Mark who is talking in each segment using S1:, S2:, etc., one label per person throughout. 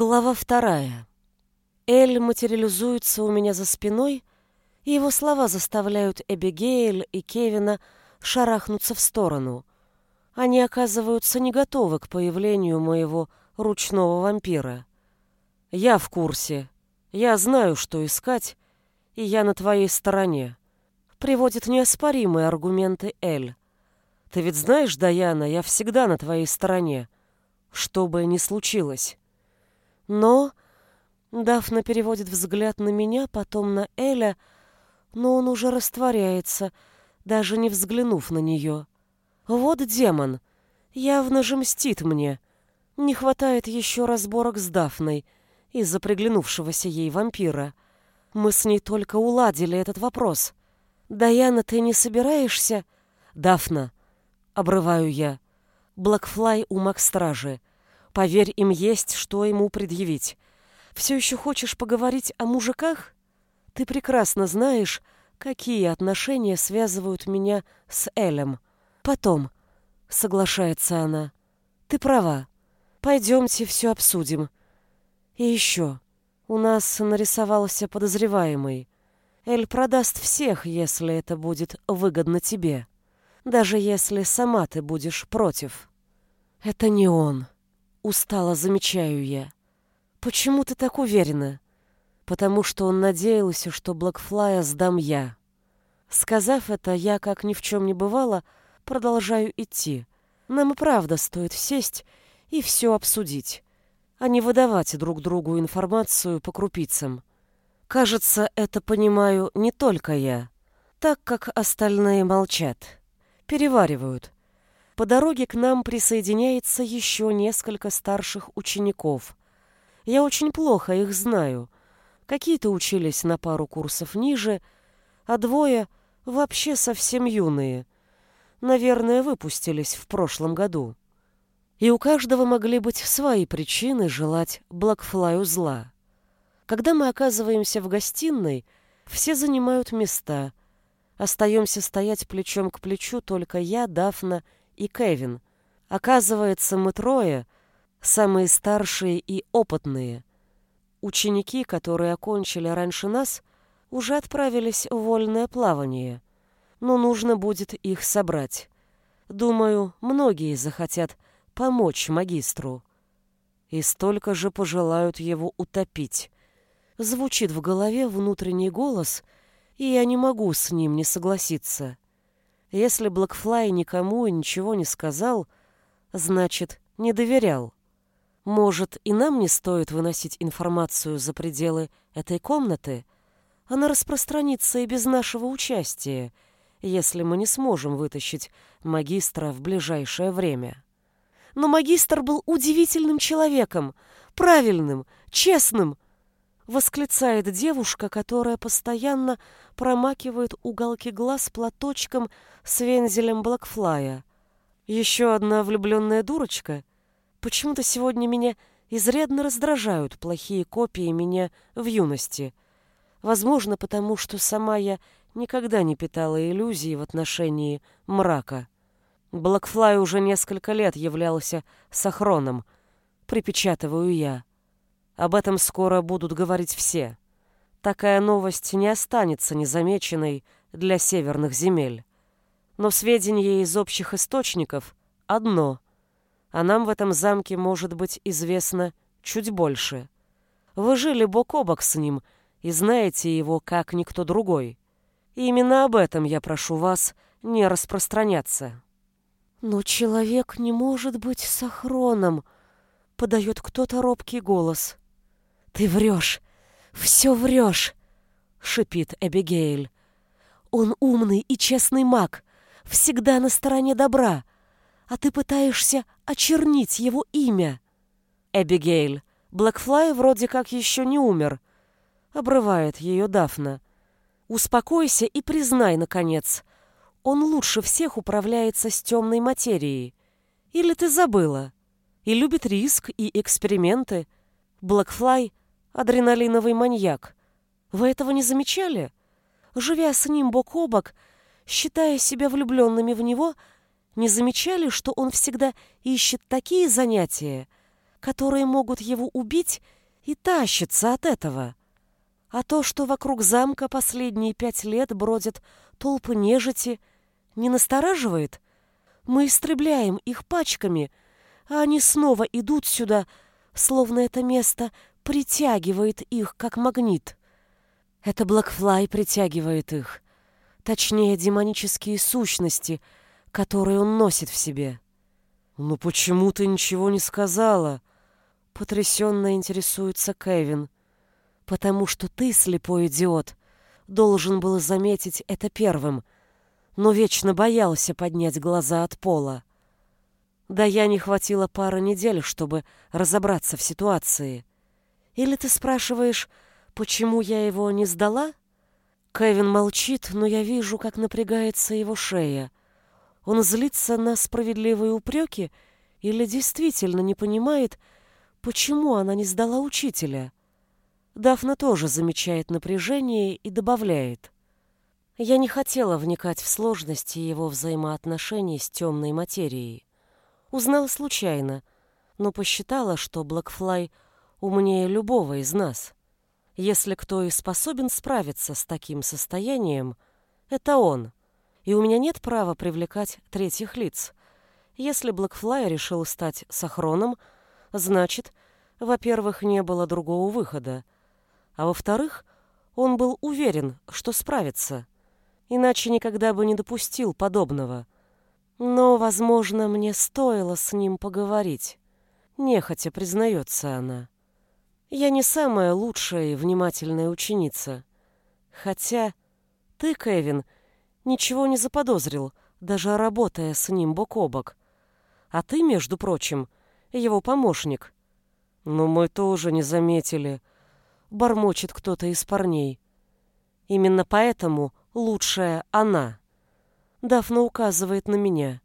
S1: Глава вторая. Эль материализуется у меня за спиной, и его слова заставляют Эбигейль и Кевина шарахнуться в сторону. Они оказываются не готовы к появлению моего ручного вампира. Я в курсе. Я знаю, что искать, и я на твоей стороне. Приводит неоспоримые аргументы Эль. Ты ведь знаешь, Даяна, я всегда на твоей стороне, что бы ни случилось. Но... Дафна переводит взгляд на меня, потом на Эля, но он уже растворяется, даже не взглянув на нее. Вот демон. Явно же мстит мне. Не хватает еще разборок с Дафной из-за приглянувшегося ей вампира. Мы с ней только уладили этот вопрос. «Даяна, ты не собираешься?» «Дафна», — обрываю я. «Блэкфлай у Макстражи. Поверь, им есть, что ему предъявить. Все еще хочешь поговорить о мужиках? Ты прекрасно знаешь, какие отношения связывают меня с Элем. Потом, соглашается она. Ты права. Пойдемте все обсудим. И еще. У нас нарисовался подозреваемый. Эль продаст всех, если это будет выгодно тебе. Даже если сама ты будешь против. Это не он. Устало замечаю я. Почему ты так уверена? Потому что он надеялся, что Блэкфлая сдам я. Сказав это, я, как ни в чем не бывало, продолжаю идти. Нам и правда стоит сесть и все обсудить, а не выдавать друг другу информацию по крупицам. Кажется, это понимаю не только я, так как остальные молчат, переваривают, по дороге к нам присоединяется еще несколько старших учеников. Я очень плохо их знаю. Какие-то учились на пару курсов ниже, а двое вообще совсем юные. Наверное, выпустились в прошлом году. И у каждого могли быть свои причины желать Блэкфлаю зла. Когда мы оказываемся в гостиной, все занимают места. Остаемся стоять плечом к плечу только я, Дафна и Кевин. Оказывается, мы трое, самые старшие и опытные. Ученики, которые окончили раньше нас, уже отправились в вольное плавание. Но нужно будет их собрать. Думаю, многие захотят помочь магистру. И столько же пожелают его утопить. Звучит в голове внутренний голос, и я не могу с ним не согласиться. Если Блэкфлай никому и ничего не сказал, значит, не доверял. Может, и нам не стоит выносить информацию за пределы этой комнаты? Она распространится и без нашего участия, если мы не сможем вытащить магистра в ближайшее время. Но магистр был удивительным человеком, правильным, честным, восклицает девушка, которая постоянно промакивает уголки глаз платочком с вензелем Блэкфлая. Еще одна влюбленная дурочка. Почему-то сегодня меня изрядно раздражают плохие копии меня в юности. Возможно, потому что сама я никогда не питала иллюзий в отношении мрака. Блэкфлай уже несколько лет являлся сахроном. Припечатываю я. Об этом скоро будут говорить все. Такая новость не останется незамеченной для северных земель. Но сведения из общих источников одно, а нам в этом замке может быть известно чуть больше. Вы жили бок о бок с ним и знаете его как никто другой. И именно об этом я прошу вас не распространяться. Но человек не может быть сахроном, подает кто-то робкий голос. «Ты врешь! Все врешь!» — шипит Эбигейль. «Он умный и честный маг, всегда на стороне добра, а ты пытаешься очернить его имя». «Эбигейль, Блэкфлай вроде как еще не умер», — обрывает ее Дафна. «Успокойся и признай, наконец, он лучше всех управляется с темной материей. Или ты забыла? И любит риск и эксперименты. Блэкфлай адреналиновый маньяк. Вы этого не замечали? Живя с ним бок о бок, считая себя влюбленными в него, не замечали, что он всегда ищет такие занятия, которые могут его убить, и тащится от этого. А то, что вокруг замка последние пять лет бродят толпы нежити, не настораживает? Мы истребляем их пачками, а они снова идут сюда, словно это место притягивает их, как магнит. Это Блэкфлай притягивает их. Точнее, демонические сущности, которые он носит в себе. «Ну почему ты ничего не сказала?» Потрясенно интересуется Кевин. «Потому что ты, слепой идиот, должен был заметить это первым, но вечно боялся поднять глаза от пола. Да я не хватило пары недель, чтобы разобраться в ситуации. Или ты спрашиваешь, почему я его не сдала?» Кевин молчит, но я вижу, как напрягается его шея. Он злится на справедливые упреки или действительно не понимает, почему она не сдала учителя. Дафна тоже замечает напряжение и добавляет. Я не хотела вникать в сложности его взаимоотношений с темной материей. Узнала случайно, но посчитала, что Блэкфлай умнее любого из нас. Если кто и способен справиться с таким состоянием, это он и у меня нет права привлекать третьих лиц. Если Блэкфлай решил стать Сахроном, значит, во-первых, не было другого выхода, а во-вторых, он был уверен, что справится, иначе никогда бы не допустил подобного. Но, возможно, мне стоило с ним поговорить. Нехотя признается она. Я не самая лучшая и внимательная ученица. Хотя ты, Кевин, — ничего не заподозрил, даже работая с ним бок о бок. А ты, между прочим, его помощник. Но мы тоже не заметили. Бормочет кто-то из парней. Именно поэтому лучшая она. Дафна указывает на меня.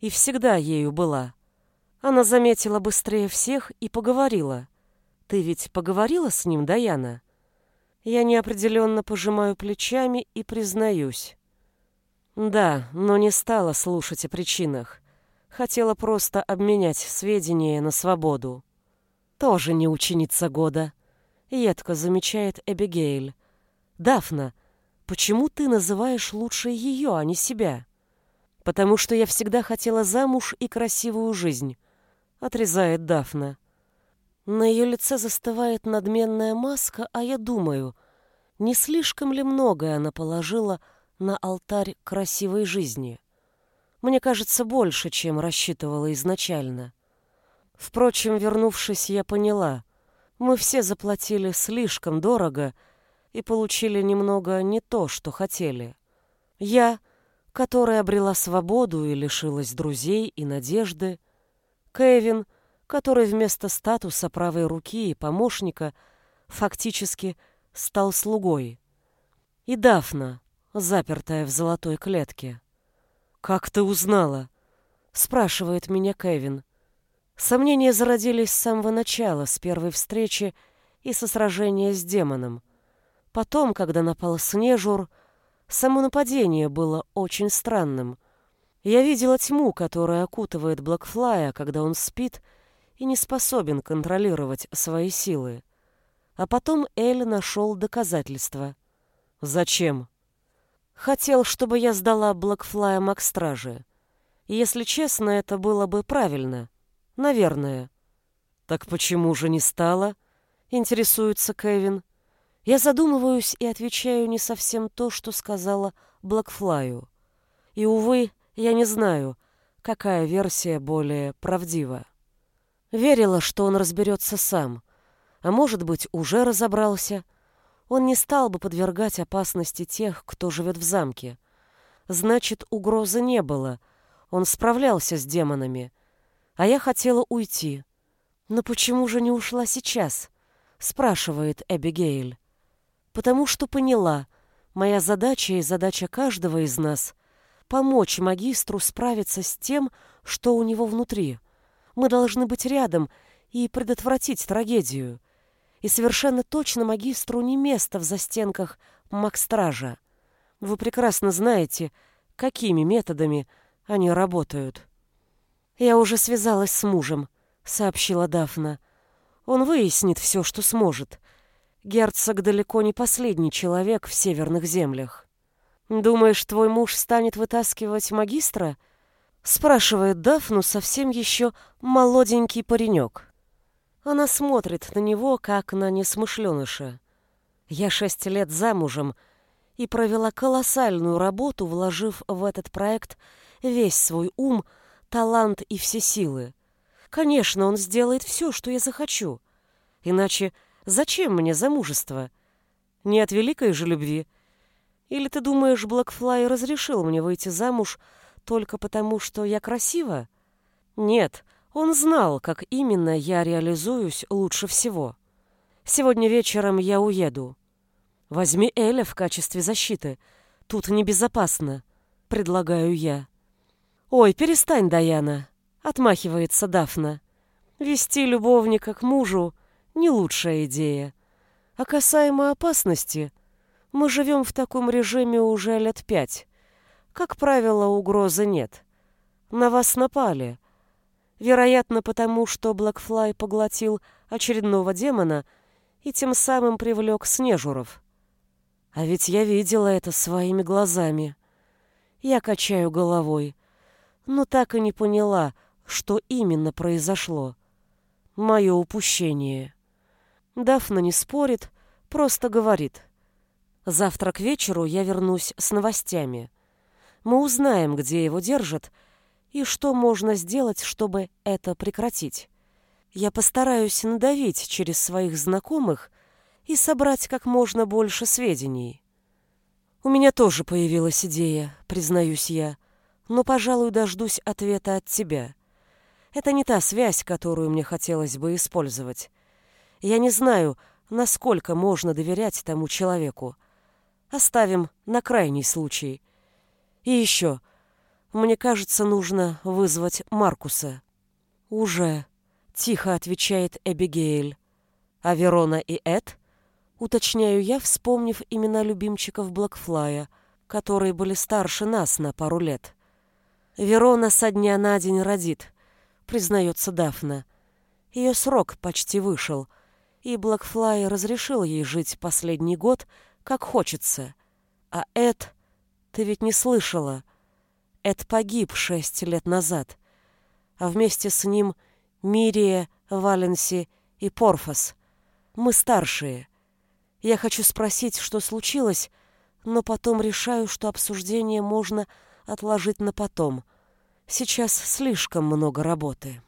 S1: И всегда ею была. Она заметила быстрее всех и поговорила. Ты ведь поговорила с ним, Даяна? Я неопределенно пожимаю плечами и признаюсь. Да, но не стала слушать о причинах. Хотела просто обменять сведения на свободу. Тоже не ученица года. Едко замечает Эбигейль. Дафна, почему ты называешь лучше ее, а не себя? Потому что я всегда хотела замуж и красивую жизнь, отрезает Дафна. На ее лице застывает надменная маска, а я думаю, не слишком ли многое она положила на алтарь красивой жизни. Мне кажется, больше, чем рассчитывала изначально. Впрочем, вернувшись, я поняла, мы все заплатили слишком дорого и получили немного не то, что хотели. Я, которая обрела свободу и лишилась друзей и надежды, Кевин, который вместо статуса правой руки и помощника фактически стал слугой, и Дафна, запертая в золотой клетке. «Как ты узнала?» — спрашивает меня Кевин. Сомнения зародились с самого начала, с первой встречи и со сражения с демоном. Потом, когда напал Снежур, само нападение было очень странным. Я видела тьму, которая окутывает Блэкфлая, когда он спит и не способен контролировать свои силы. А потом Эль нашел доказательства. «Зачем?» Хотел, чтобы я сдала Блэкфлая Макстражи. Если честно, это было бы правильно. Наверное. Так почему же не стало? Интересуется Кевин. Я задумываюсь и отвечаю не совсем то, что сказала Блэкфлаю. И, увы, я не знаю, какая версия более правдива. Верила, что он разберется сам, а может быть, уже разобрался, он не стал бы подвергать опасности тех, кто живет в замке. Значит, угрозы не было. Он справлялся с демонами. А я хотела уйти. Но почему же не ушла сейчас? спрашивает Эбигейль. Потому что поняла, моя задача и задача каждого из нас помочь магистру справиться с тем, что у него внутри. Мы должны быть рядом и предотвратить трагедию и совершенно точно магистру не место в застенках Макстража. Вы прекрасно знаете, какими методами они работают. Я уже связалась с мужем, сообщила Дафна. Он выяснит все, что сможет. Герцог далеко не последний человек в северных землях. Думаешь, твой муж станет вытаскивать магистра? спрашивает Дафну совсем еще молоденький паренек. Она смотрит на него, как на несмышленыша. Я шесть лет замужем и провела колоссальную работу, вложив в этот проект весь свой ум, талант и все силы. Конечно, он сделает все, что я захочу. Иначе Зачем мне замужество? Не от великой же любви. Или ты думаешь, Блэкфлай разрешил мне выйти замуж только потому, что я красива? Нет, он знал, как именно я реализуюсь лучше всего. Сегодня вечером я уеду. Возьми Эля в качестве защиты. Тут небезопасно, предлагаю я. Ой, перестань, Даяна, отмахивается Дафна. Вести любовника к мужу не лучшая идея. А касаемо опасности, мы живем в таком режиме уже лет пять. Как правило, угрозы нет. На вас напали. Вероятно, потому что Блэкфлай поглотил очередного демона и тем самым привлек Снежуров. А ведь я видела это своими глазами. Я качаю головой, но так и не поняла, что именно произошло. Мое упущение. Дафна не спорит, просто говорит. Завтра к вечеру я вернусь с новостями. Мы узнаем, где его держат, и что можно сделать, чтобы это прекратить. Я постараюсь надавить через своих знакомых и собрать как можно больше сведений. У меня тоже появилась идея, признаюсь я, но, пожалуй, дождусь ответа от тебя. Это не та связь, которую мне хотелось бы использовать. Я не знаю, насколько можно доверять тому человеку. Оставим на крайний случай. И еще. Мне кажется, нужно вызвать Маркуса. Уже. Тихо отвечает Эбигейль. А Верона и Эд? Уточняю я, вспомнив имена любимчиков Блэкфлая, которые были старше нас на пару лет. Верона со дня на день родит, признается Дафна. Ее срок почти вышел — и Блэкфлай разрешил ей жить последний год, как хочется. А Эд, ты ведь не слышала. Эд погиб шесть лет назад, а вместе с ним Мирия, Валенси и Порфос. Мы старшие. Я хочу спросить, что случилось, но потом решаю, что обсуждение можно отложить на потом. Сейчас слишком много работы.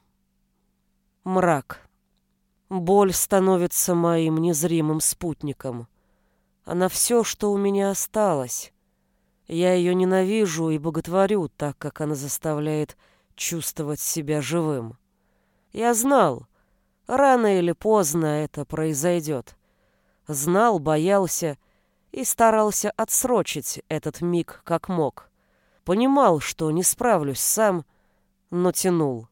S1: Мрак. Боль становится моим незримым спутником. Она все, что у меня осталось. Я ее ненавижу и боготворю, так как она заставляет чувствовать себя живым. Я знал, рано или поздно это произойдет. Знал, боялся и старался отсрочить этот миг как мог. Понимал, что не справлюсь сам, но тянул.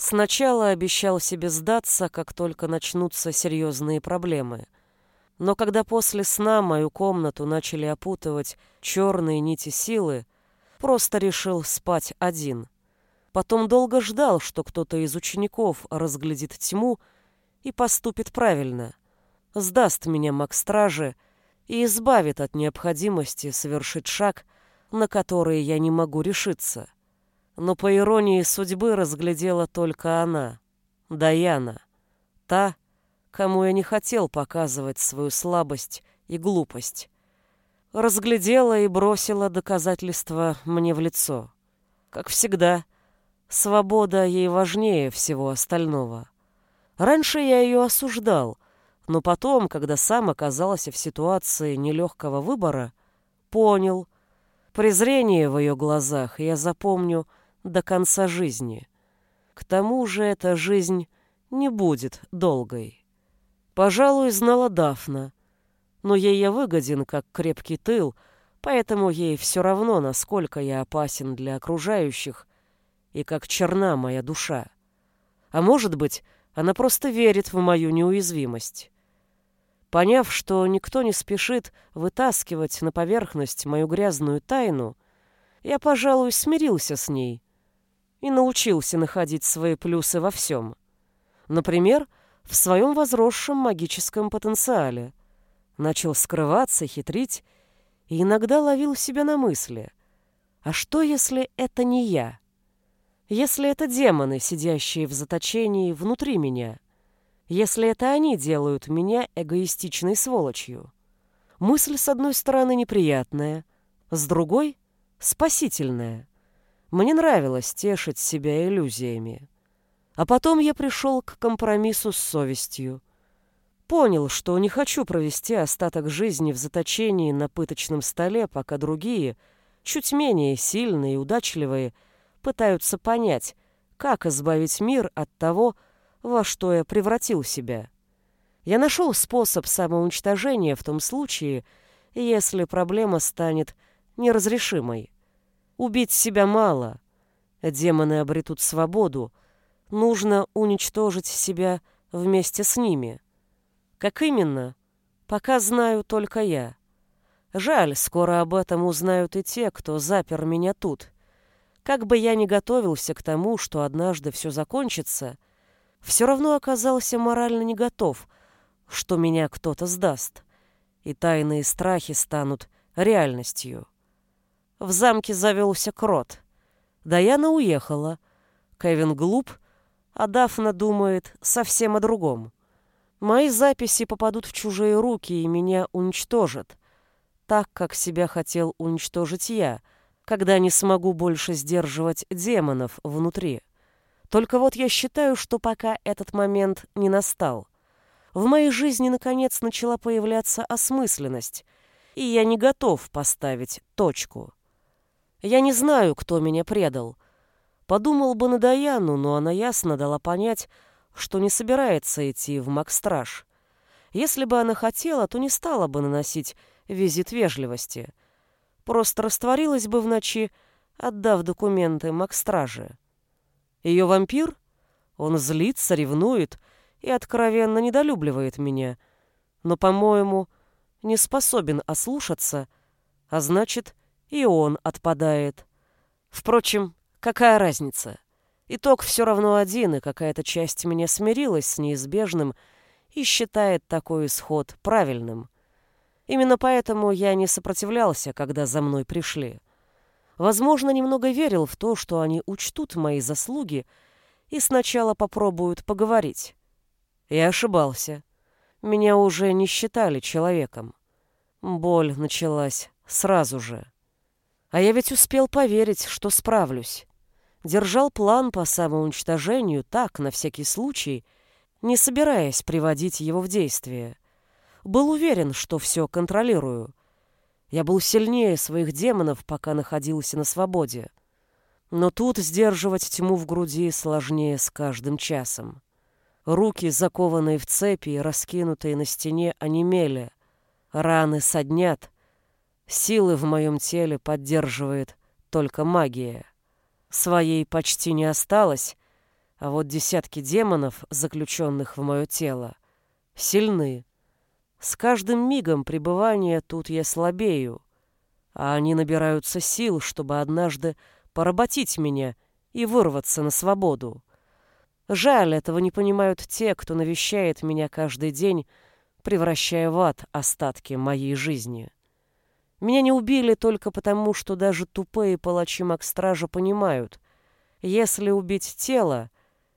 S1: Сначала обещал себе сдаться, как только начнутся серьезные проблемы. Но когда после сна мою комнату начали опутывать черные нити силы, просто решил спать один. Потом долго ждал, что кто-то из учеников разглядит тьму и поступит правильно. Сдаст меня маг-стражи и избавит от необходимости совершить шаг, на который я не могу решиться но по иронии судьбы разглядела только она, Даяна, та, кому я не хотел показывать свою слабость и глупость. Разглядела и бросила доказательства мне в лицо. Как всегда, свобода ей важнее всего остального. Раньше я ее осуждал, но потом, когда сам оказался в ситуации нелегкого выбора, понял. Презрение в ее глазах я запомню до конца жизни. К тому же эта жизнь не будет долгой. Пожалуй, знала Дафна, но ей я выгоден как крепкий тыл, поэтому ей все равно, насколько я опасен для окружающих и как черна моя душа. А может быть, она просто верит в мою неуязвимость. Поняв, что никто не спешит вытаскивать на поверхность мою грязную тайну, я, пожалуй, смирился с ней и научился находить свои плюсы во всем. Например, в своем возросшем магическом потенциале. Начал скрываться, хитрить и иногда ловил себя на мысли. А что, если это не я? Если это демоны, сидящие в заточении внутри меня? Если это они делают меня эгоистичной сволочью? Мысль, с одной стороны, неприятная, с другой — спасительная. Мне нравилось тешить себя иллюзиями. А потом я пришел к компромиссу с совестью. Понял, что не хочу провести остаток жизни в заточении на пыточном столе, пока другие, чуть менее сильные и удачливые, пытаются понять, как избавить мир от того, во что я превратил себя. Я нашел способ самоуничтожения в том случае, если проблема станет неразрешимой. Убить себя мало. Демоны обретут свободу, нужно уничтожить себя вместе с ними. Как именно? Пока знаю только я. Жаль, скоро об этом узнают и те, кто запер меня тут. Как бы я ни готовился к тому, что однажды все закончится, все равно оказался морально не готов, что меня кто-то сдаст, и тайные страхи станут реальностью. В замке завелся крот. Даяна уехала. Кевин глуп, а Дафна думает совсем о другом. Мои записи попадут в чужие руки и меня уничтожат, так, как себя хотел уничтожить я, когда не смогу больше сдерживать демонов внутри. Только вот я считаю, что пока этот момент не настал. В моей жизни, наконец, начала появляться осмысленность, и я не готов поставить точку. Я не знаю, кто меня предал — Подумал бы на Даяну, но она ясно дала понять, что не собирается идти в Макстраж. Если бы она хотела, то не стала бы наносить визит вежливости. Просто растворилась бы в ночи, отдав документы Макстраже. Ее вампир? Он злится, ревнует и откровенно недолюбливает меня, но, по-моему, не способен ослушаться, а значит, и он отпадает. Впрочем, Какая разница? Итог все равно один, и какая-то часть меня смирилась с неизбежным и считает такой исход правильным. Именно поэтому я не сопротивлялся, когда за мной пришли. Возможно, немного верил в то, что они учтут мои заслуги и сначала попробуют поговорить. Я ошибался. Меня уже не считали человеком. Боль началась сразу же. А я ведь успел поверить, что справлюсь держал план по самоуничтожению так, на всякий случай, не собираясь приводить его в действие. Был уверен, что все контролирую. Я был сильнее своих демонов, пока находился на свободе. Но тут сдерживать тьму в груди сложнее с каждым часом. Руки, закованные в цепи и раскинутые на стене, онемели. Раны соднят. Силы в моем теле поддерживает только магия. Своей почти не осталось, а вот десятки демонов, заключенных в мое тело, сильны. С каждым мигом пребывания тут я слабею, а они набираются сил, чтобы однажды поработить меня и вырваться на свободу. Жаль, этого не понимают те, кто навещает меня каждый день, превращая в ад остатки моей жизни. Меня не убили только потому, что даже тупые палачи Макстража понимают, если убить тело,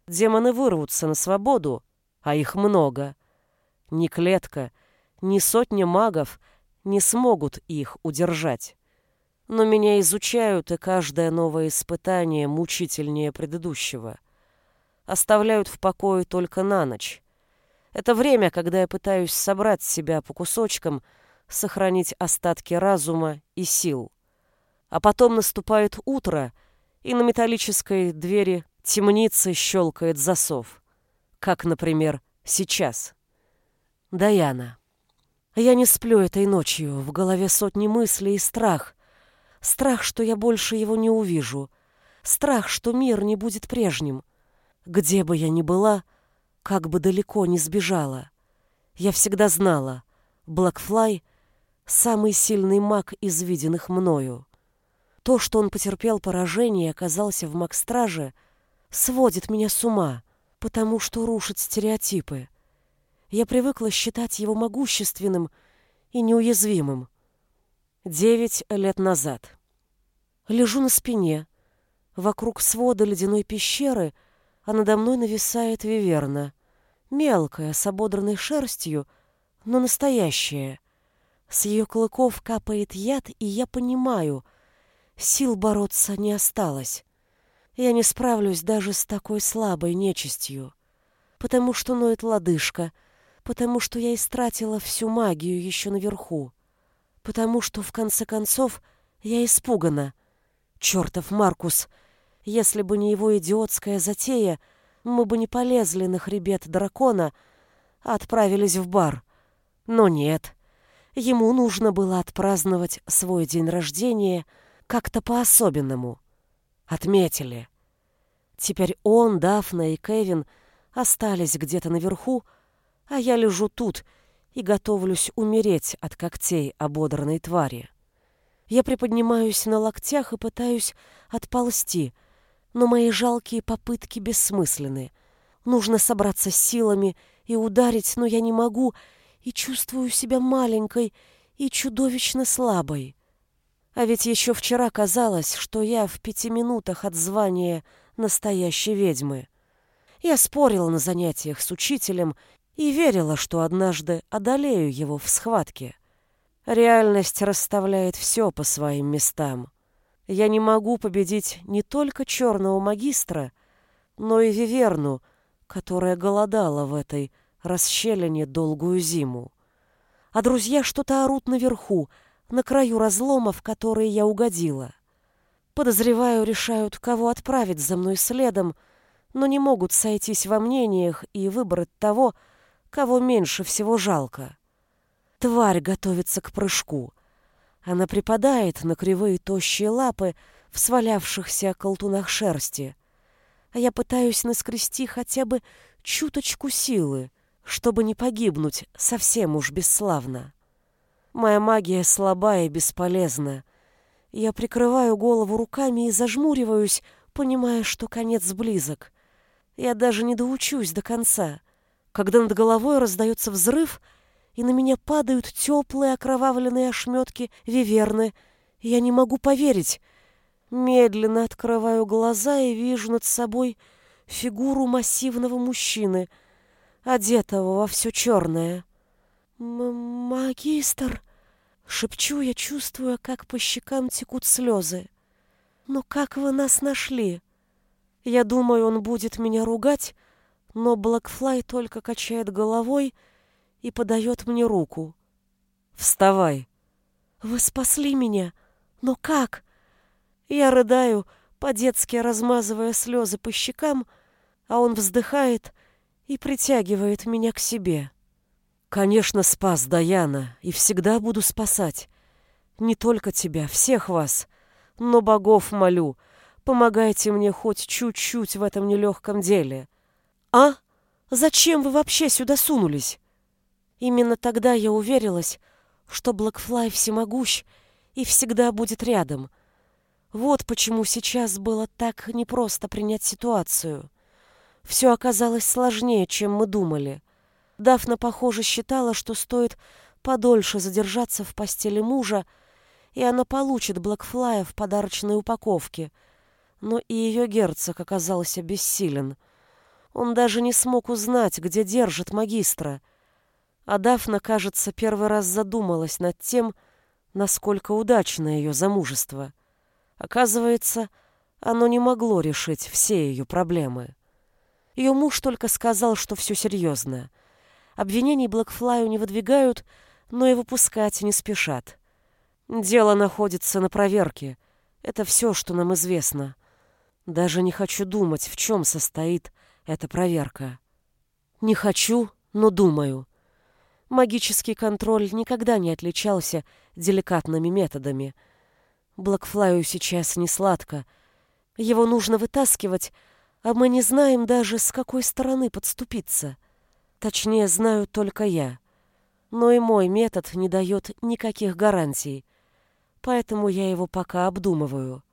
S1: демоны вырвутся на свободу, а их много. Ни клетка, ни сотня магов не смогут их удержать. Но меня изучают, и каждое новое испытание мучительнее предыдущего. Оставляют в покое только на ночь. Это время, когда я пытаюсь собрать себя по кусочкам — сохранить остатки разума и сил. А потом наступает утро, и на металлической двери темницы щелкает засов. Как, например, сейчас. Даяна. Я не сплю этой ночью, в голове сотни мыслей и страх. Страх, что я больше его не увижу. Страх, что мир не будет прежним. Где бы я ни была, как бы далеко ни сбежала. Я всегда знала, Блэкфлай самый сильный маг из виденных мною. То, что он потерпел поражение и оказался в Макстраже, сводит меня с ума. потому что рушит стереотипы. Я привыкла считать его могущественным и неуязвимым. Девять лет назад. Лежу на спине. Вокруг свода ледяной пещеры, а надо мной нависает виверна. Мелкая, с ободранной шерстью, но настоящая. С ее клыков капает яд, и я понимаю, сил бороться не осталось. Я не справлюсь даже с такой слабой нечистью, потому что ноет лодыжка, потому что я истратила всю магию еще наверху, потому что, в конце концов, я испугана. Чертов Маркус! Если бы не его идиотская затея, мы бы не полезли на хребет дракона, а отправились в бар. Но нет. Ему нужно было отпраздновать свой день рождения как-то по-особенному. Отметили. Теперь он, Дафна и Кевин остались где-то наверху, а я лежу тут и готовлюсь умереть от когтей ободранной твари. Я приподнимаюсь на локтях и пытаюсь отползти, но мои жалкие попытки бессмысленны. Нужно собраться с силами и ударить, но я не могу, и чувствую себя маленькой и чудовищно слабой. А ведь еще вчера казалось, что я в пяти минутах от звания настоящей ведьмы. Я спорила на занятиях с учителем и верила, что однажды одолею его в схватке. Реальность расставляет все по своим местам. Я не могу победить не только черного магистра, но и Виверну, которая голодала в этой расщелине долгую зиму. А друзья что-то орут наверху, на краю разлома, в который я угодила. Подозреваю, решают, кого отправить за мной следом, но не могут сойтись во мнениях и выбрать того, кого меньше всего жалко. Тварь готовится к прыжку. Она припадает на кривые тощие лапы в свалявшихся колтунах шерсти. А я пытаюсь наскрести хотя бы чуточку силы, чтобы не погибнуть совсем уж бесславно. Моя магия слаба и бесполезна. Я прикрываю голову руками и зажмуриваюсь, понимая, что конец близок. Я даже не доучусь до конца. Когда над головой раздается взрыв, и на меня падают теплые окровавленные ошметки виверны, я не могу поверить. Медленно открываю глаза и вижу над собой фигуру массивного мужчины, одетого во все черное. «Магистр!» — шепчу я, чувствуя, как по щекам текут слезы. «Но как вы нас нашли?» Я думаю, он будет меня ругать, но Блэкфлай только качает головой и подает мне руку. «Вставай!» «Вы спасли меня! Но как?» Я рыдаю, по-детски размазывая слезы по щекам, а он вздыхает и притягивает меня к себе. Конечно, спас Даяна, и всегда буду спасать. Не только тебя, всех вас. Но богов молю, помогайте мне хоть чуть-чуть в этом нелегком деле. А? Зачем вы вообще сюда сунулись? Именно тогда я уверилась, что Блэкфлай всемогущ и всегда будет рядом. Вот почему сейчас было так непросто принять ситуацию. Все оказалось сложнее, чем мы думали. Дафна, похоже, считала, что стоит подольше задержаться в постели мужа, и она получит Блэкфлая в подарочной упаковке. Но и ее герцог оказался бессилен. Он даже не смог узнать, где держит магистра. А Дафна, кажется, первый раз задумалась над тем, насколько удачно ее замужество. Оказывается, оно не могло решить все ее проблемы. Ее муж только сказал, что все серьезно — Обвинений Блэкфлаю не выдвигают, но и выпускать не спешат. Дело находится на проверке. Это все, что нам известно. Даже не хочу думать, в чем состоит эта проверка. Не хочу, но думаю. Магический контроль никогда не отличался деликатными методами. Блэкфлаю сейчас не сладко. Его нужно вытаскивать, а мы не знаем даже, с какой стороны подступиться. Точнее, знаю только я. Но и мой метод не дает никаких гарантий, поэтому я его пока обдумываю.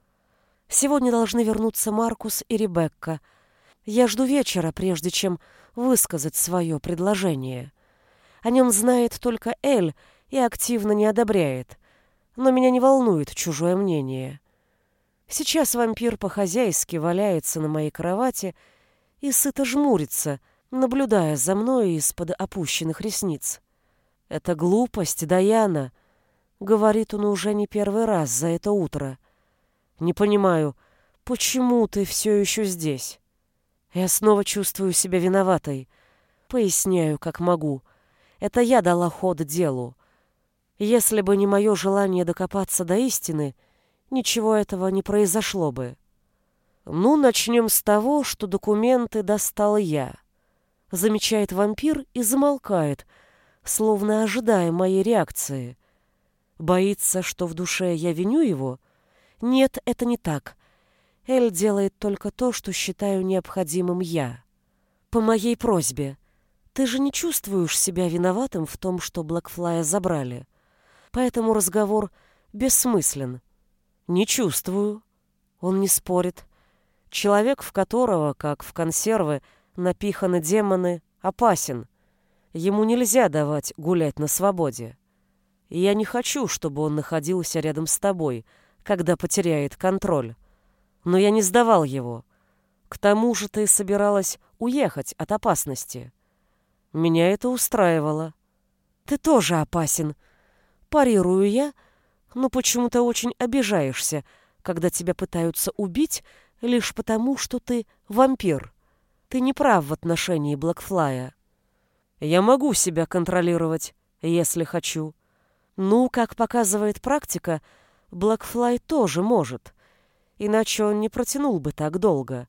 S1: Сегодня должны вернуться Маркус и Ребекка. Я жду вечера, прежде чем высказать свое предложение. О нем знает только Эль и активно не одобряет, но меня не волнует чужое мнение. Сейчас вампир по-хозяйски валяется на моей кровати и сыто жмурится, наблюдая за мной из-под опущенных ресниц. «Это глупость, Даяна», — говорит он уже не первый раз за это утро. «Не понимаю, почему ты все еще здесь?» Я снова чувствую себя виноватой. Поясняю, как могу. Это я дала ход делу. Если бы не мое желание докопаться до истины, ничего этого не произошло бы. Ну, начнем с того, что документы достал я. Замечает вампир и замолкает, словно ожидая моей реакции. Боится, что в душе я виню его? Нет, это не так. Эль делает только то, что считаю необходимым я. По моей просьбе. Ты же не чувствуешь себя виноватым в том, что Блэкфлая забрали. Поэтому разговор бессмыслен. Не чувствую. Он не спорит. Человек, в которого, как в консервы, напиханы демоны, опасен. Ему нельзя давать гулять на свободе. И я не хочу, чтобы он находился рядом с тобой, когда потеряет контроль. Но я не сдавал его. К тому же ты собиралась уехать от опасности. Меня это устраивало. Ты тоже опасен. Парирую я, — но почему-то очень обижаешься, когда тебя пытаются убить лишь потому, что ты вампир. Ты не прав в отношении Блэкфлая. Я могу себя контролировать, если хочу. Ну, как показывает практика, Блэкфлай тоже может. Иначе он не протянул бы так долго.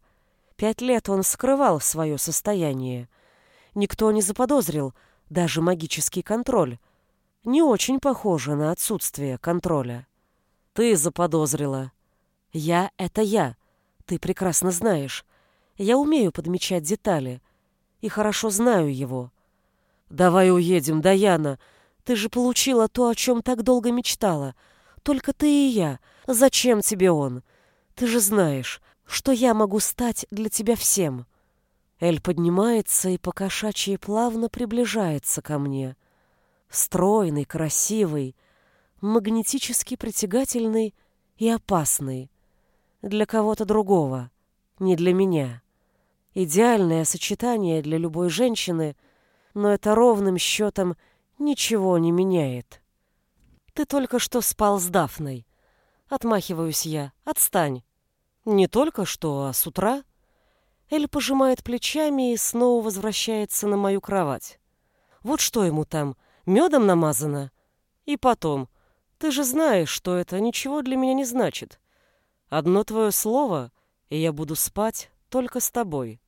S1: Пять лет он скрывал свое состояние. Никто не заподозрил, даже магический контроль не очень похоже на отсутствие контроля. Ты заподозрила. Я — это я. Ты прекрасно знаешь. Я умею подмечать детали. И хорошо знаю его. Давай уедем, Даяна. Ты же получила то, о чем так долго мечтала. Только ты и я. Зачем тебе он? Ты же знаешь, что я могу стать для тебя всем. Эль поднимается и по плавно приближается ко мне — Стройный, красивый, магнетически притягательный и опасный. Для кого-то другого, не для меня. Идеальное сочетание для любой женщины, но это ровным счетом ничего не меняет. Ты только что спал с Дафной. Отмахиваюсь я. Отстань. Не только что, а с утра. Эль пожимает плечами и снова возвращается на мою кровать. Вот что ему там — медом намазано. И потом, ты же знаешь, что это ничего для меня не значит. Одно твое слово, и я буду спать только с тобой.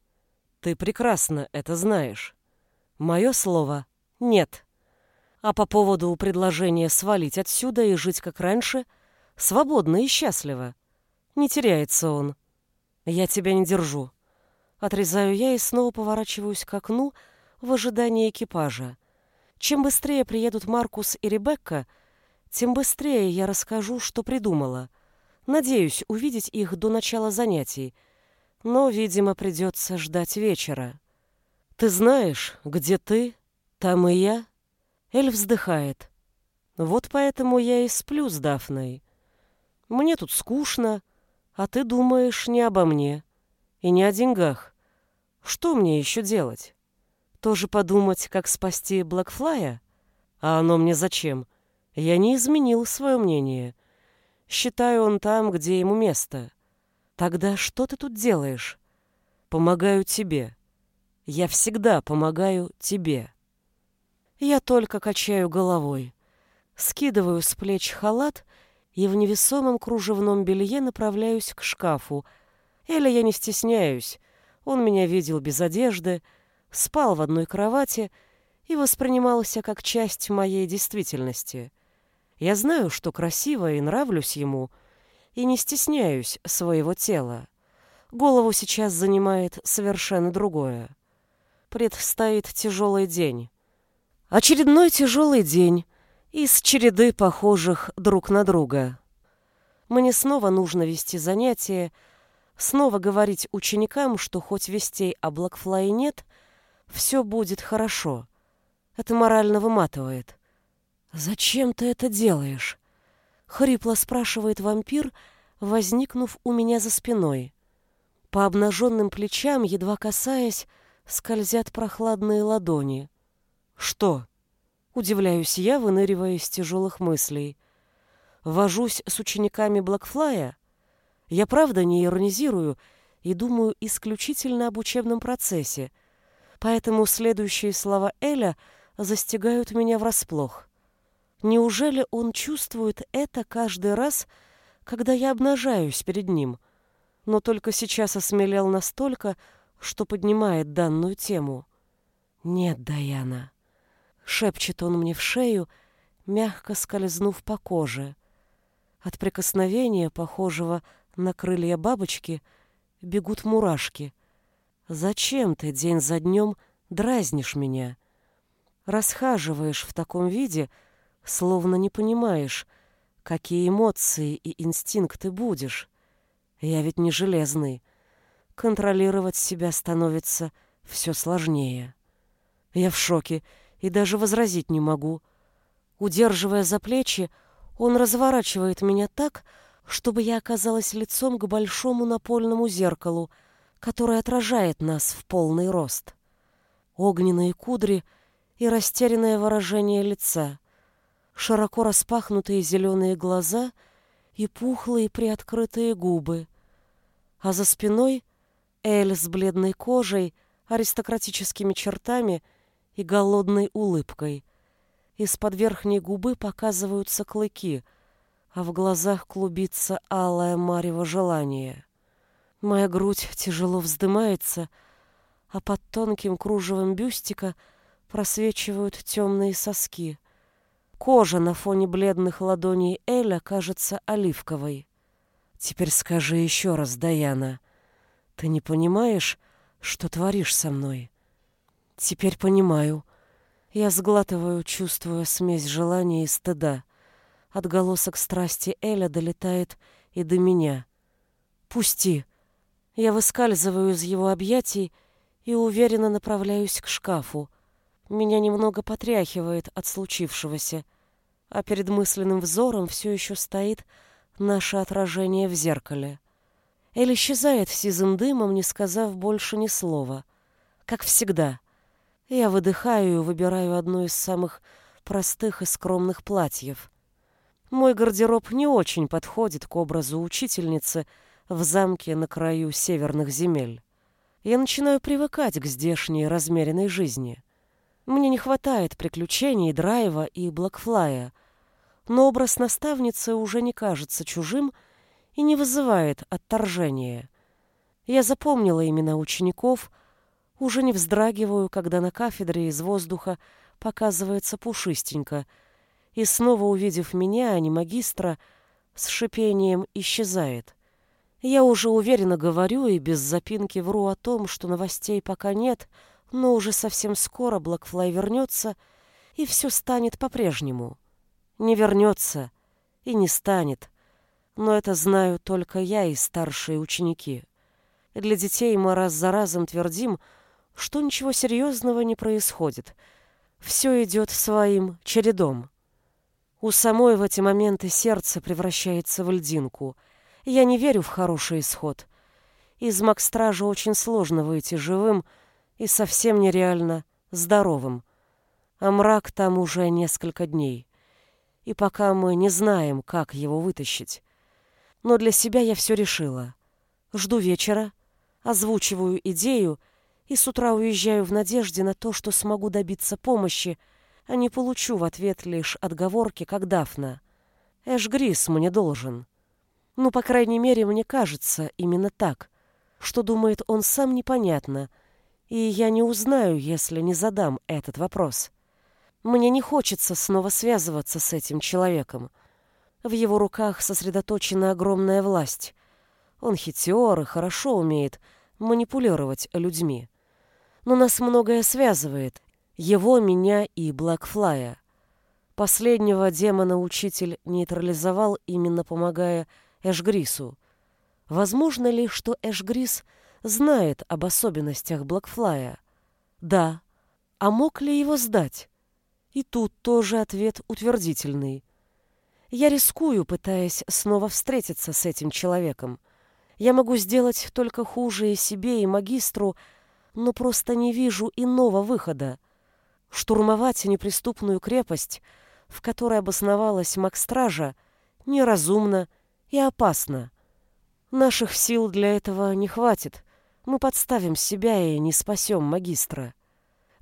S1: Ты прекрасно это знаешь. Мое слово — нет. А по поводу предложения свалить отсюда и жить как раньше, свободно и счастливо. Не теряется он. Я тебя не держу. Отрезаю я и снова поворачиваюсь к окну в ожидании экипажа. Чем быстрее приедут Маркус и Ребекка, тем быстрее я расскажу, что придумала. Надеюсь увидеть их до начала занятий, но, видимо, придется ждать вечера. Ты знаешь, где ты, там и я? Эль вздыхает. Вот поэтому я и сплю с Дафной. Мне тут скучно, а ты думаешь не обо мне и не о деньгах. Что мне еще делать? Тоже подумать, как спасти Блэкфлая? А оно мне зачем? Я не изменил свое мнение. Считаю, он там, где ему место. Тогда что ты тут делаешь? Помогаю тебе. Я всегда помогаю тебе. Я только качаю головой. Скидываю с плеч халат и в невесомом кружевном белье направляюсь к шкафу. Эля я не стесняюсь. Он меня видел без одежды, спал в одной кровати и воспринимался как часть моей действительности. Я знаю, что красиво и нравлюсь ему, и не стесняюсь своего тела. Голову сейчас занимает совершенно другое. Предстоит тяжелый день. Очередной тяжелый день из череды похожих друг на друга. Мне снова нужно вести занятия, Снова говорить ученикам, что хоть вестей о Блэкфлае нет, все будет хорошо. Это морально выматывает. «Зачем ты это делаешь?» — хрипло спрашивает вампир, возникнув у меня за спиной. По обнаженным плечам, едва касаясь, скользят прохладные ладони. «Что?» — удивляюсь я, выныривая из тяжелых мыслей. «Вожусь с учениками Блэкфлая? Я правда не иронизирую и думаю исключительно об учебном процессе, поэтому следующие слова Эля застигают меня врасплох. Неужели он чувствует это каждый раз, когда я обнажаюсь перед ним, но только сейчас осмелел настолько, что поднимает данную тему? «Нет, Даяна», — шепчет он мне в шею, мягко скользнув по коже. От прикосновения, похожего на крылья бабочки, бегут мурашки. «Зачем ты день за днем дразнишь меня? Расхаживаешь в таком виде, — словно не понимаешь, какие эмоции и инстинкты будешь. Я ведь не железный. Контролировать себя становится все сложнее. Я в шоке и даже возразить не могу. Удерживая за плечи, он разворачивает меня так, чтобы я оказалась лицом к большому напольному зеркалу, которое отражает нас в полный рост. Огненные кудри и растерянное выражение лица широко распахнутые зеленые глаза и пухлые приоткрытые губы. А за спиной Эль с бледной кожей, аристократическими чертами и голодной улыбкой. Из-под верхней губы показываются клыки, а в глазах клубится алое марево желание. Моя грудь тяжело вздымается, а под тонким кружевом бюстика просвечивают темные соски. Кожа на фоне бледных ладоней Эля кажется оливковой. Теперь скажи еще раз, Даяна, ты не понимаешь, что творишь со мной? Теперь понимаю. Я сглатываю, чувствуя смесь желания и стыда. Отголосок страсти Эля долетает и до меня. Пусти. Я выскальзываю из его объятий и уверенно направляюсь к шкафу. Меня немного потряхивает от случившегося, а перед мысленным взором все еще стоит наше отражение в зеркале. Эль исчезает сизым дымом, не сказав больше ни слова. Как всегда. Я выдыхаю и выбираю одно из самых простых и скромных платьев. Мой гардероб не очень подходит к образу учительницы в замке на краю северных земель. Я начинаю привыкать к здешней размеренной жизни. Мне не хватает приключений, драйва и блокфлая, но образ наставницы уже не кажется чужим и не вызывает отторжения. Я запомнила имена учеников, уже не вздрагиваю, когда на кафедре из воздуха показывается пушистенько, и снова увидев меня, а не магистра, с шипением исчезает. Я уже уверенно говорю и без запинки вру о том, что новостей пока нет — но уже совсем скоро Блэкфлай вернется, и все станет по-прежнему. Не вернется и не станет, но это знаю только я и старшие ученики. Для детей мы раз за разом твердим, что ничего серьезного не происходит. Все идет своим чередом. У самой в эти моменты сердце превращается в льдинку. Я не верю в хороший исход. Из Макстража очень сложно выйти живым, и совсем нереально здоровым. А мрак там уже несколько дней. И пока мы не знаем, как его вытащить. Но для себя я все решила. Жду вечера, озвучиваю идею и с утра уезжаю в надежде на то, что смогу добиться помощи, а не получу в ответ лишь отговорки, как Дафна. Эш Грис мне должен. Ну, по крайней мере, мне кажется именно так. Что думает он сам, непонятно — и я не узнаю, если не задам этот вопрос. Мне не хочется снова связываться с этим человеком. В его руках сосредоточена огромная власть. Он хитер и хорошо умеет манипулировать людьми. Но нас многое связывает. Его, меня и Блэкфлая. Последнего демона учитель нейтрализовал, именно помогая Эшгрису. Возможно ли, что Эшгрис знает об особенностях Блэкфлая? Да. А мог ли его сдать? И тут тоже ответ утвердительный. Я рискую, пытаясь снова встретиться с этим человеком. Я могу сделать только хуже и себе, и магистру, но просто не вижу иного выхода. Штурмовать неприступную крепость, в которой обосновалась Макстража, неразумно и опасно. Наших сил для этого не хватит. Мы подставим себя и не спасем магистра.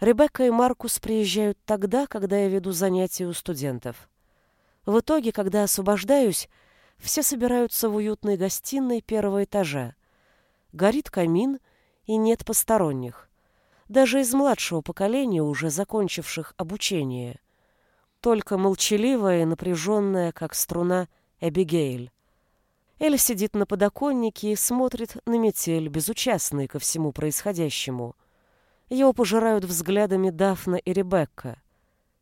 S1: Ребекка и Маркус приезжают тогда, когда я веду занятия у студентов. В итоге, когда освобождаюсь, все собираются в уютной гостиной первого этажа. Горит камин, и нет посторонних. Даже из младшего поколения, уже закончивших обучение. Только молчаливая и напряженная, как струна, Эбигейль. Эль сидит на подоконнике и смотрит на метель, безучастный ко всему происходящему. Его пожирают взглядами Дафна и Ребекка.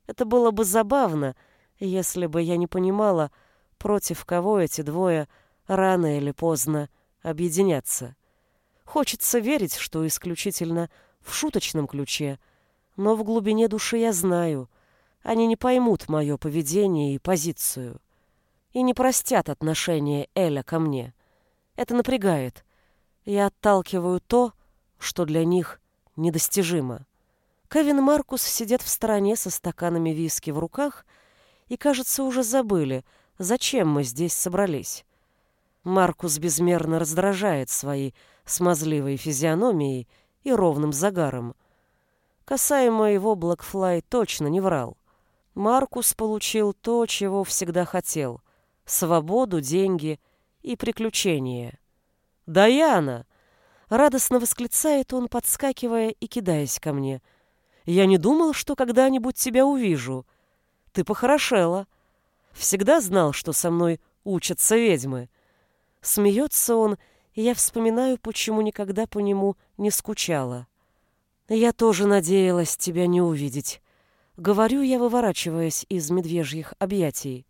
S1: Это было бы забавно, если бы я не понимала, против кого эти двое рано или поздно объединятся. Хочется верить, что исключительно в шуточном ключе, но в глубине души я знаю, они не поймут мое поведение и позицию. И не простят отношение Эля ко мне. Это напрягает. Я отталкиваю то, что для них недостижимо. Кевин Маркус сидят в стороне со стаканами виски в руках и, кажется, уже забыли, зачем мы здесь собрались. Маркус безмерно раздражает своей смазливой физиономией и ровным загаром. Касаемо его Блэкфлай точно не врал. Маркус получил то, чего всегда хотел — свободу, деньги и приключения. «Даяна!» — радостно восклицает он, подскакивая и кидаясь ко мне. «Я не думал, что когда-нибудь тебя увижу. Ты похорошела. Всегда знал, что со мной учатся ведьмы». Смеется он, и я вспоминаю, почему никогда по нему не скучала. «Я тоже надеялась тебя не увидеть», — говорю я, выворачиваясь из медвежьих объятий.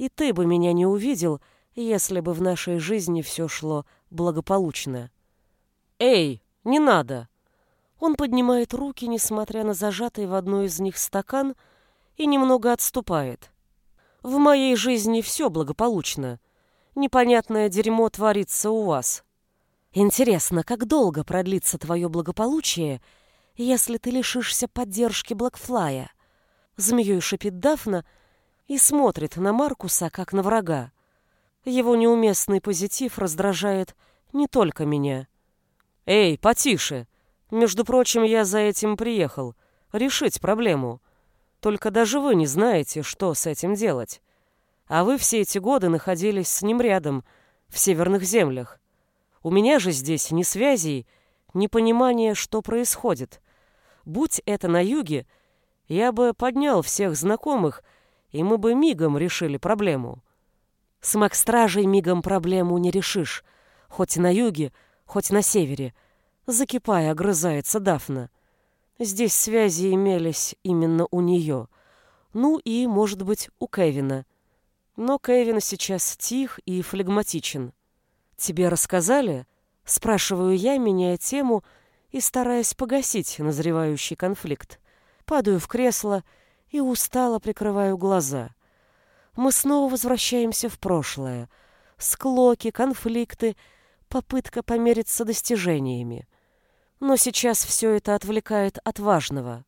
S1: «И ты бы меня не увидел, если бы в нашей жизни все шло благополучно». «Эй, не надо!» Он поднимает руки, несмотря на зажатый в одной из них стакан, и немного отступает. «В моей жизни все благополучно непонятное дерьмо творится у вас. Интересно, как долго продлится твое благополучие, если ты лишишься поддержки Блэкфлая? Змеей шипит Дафна и смотрит на Маркуса, как на врага. Его неуместный позитив раздражает не только меня. «Эй, потише! Между прочим, я за этим приехал. Решить проблему. Только даже вы не знаете, что с этим делать. А вы все эти годы находились с ним рядом, в северных землях. У меня же здесь ни связей, ни понимания, что происходит. Будь это на юге, я бы поднял всех знакомых, и мы бы мигом решили проблему. С Макстражей мигом проблему не решишь, хоть на юге, хоть на севере. Закипая, огрызается Дафна. Здесь связи имелись именно у нее. Ну и, может быть, у Кевина. Но Кевин сейчас тих и флегматичен. «Тебе рассказали?» — спрашиваю я, меняя тему и стараясь погасить назревающий конфликт. Падаю в кресло и устало прикрываю глаза. Мы снова возвращаемся в прошлое. Склоки, конфликты, попытка помериться достижениями. Но сейчас все это отвлекает от важного.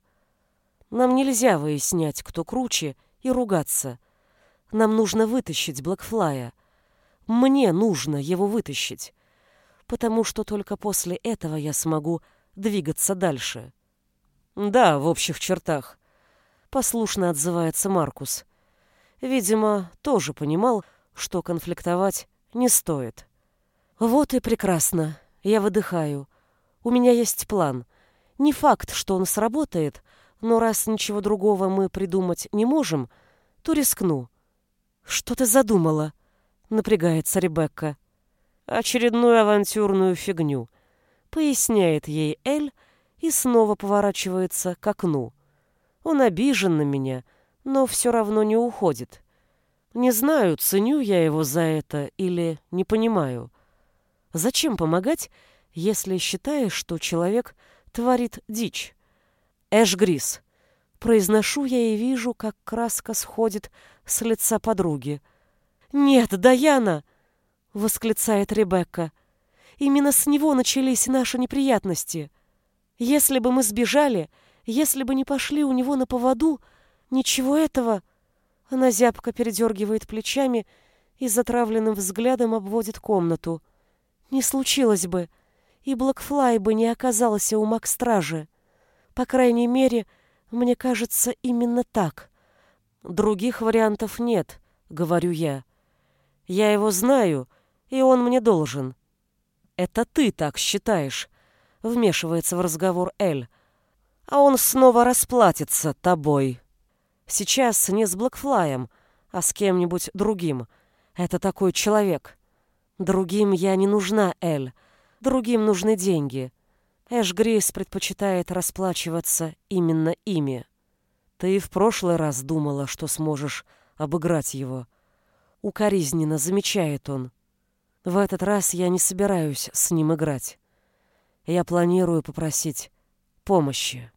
S1: Нам нельзя выяснять, кто круче, и ругаться — нам нужно вытащить Блэкфлая. Мне нужно его вытащить. Потому что только после этого я смогу двигаться дальше. Да, в общих чертах. Послушно отзывается Маркус. Видимо, тоже понимал, что конфликтовать не стоит. Вот и прекрасно. Я выдыхаю. У меня есть план. Не факт, что он сработает, но раз ничего другого мы придумать не можем, то рискну. «Что ты задумала?» — напрягается Ребекка. «Очередную авантюрную фигню», — поясняет ей Эль и снова поворачивается к окну. Он обижен на меня, но все равно не уходит. Не знаю, ценю я его за это или не понимаю. Зачем помогать, если считаешь, что человек творит дичь? Эш Грис. Произношу я и вижу, как краска сходит с лица подруги. «Нет, Даяна!» — восклицает Ребекка. «Именно с него начались наши неприятности. Если бы мы сбежали, если бы не пошли у него на поводу, ничего этого...» Она зябко передергивает плечами и затравленным взглядом обводит комнату. «Не случилось бы, и Блэкфлай бы не оказался у Макстражи. По крайней мере, мне кажется, именно так. Других вариантов нет, говорю я. Я его знаю, и он мне должен. Это ты так считаешь, вмешивается в разговор Эль. А он снова расплатится тобой. Сейчас не с Блэкфлаем, а с кем-нибудь другим. Это такой человек. Другим я не нужна, Эль. Другим нужны деньги. Эш Грейс предпочитает расплачиваться именно ими. Ты и в прошлый раз думала, что сможешь обыграть его. Укоризненно замечает он. В этот раз я не собираюсь с ним играть. Я планирую попросить помощи.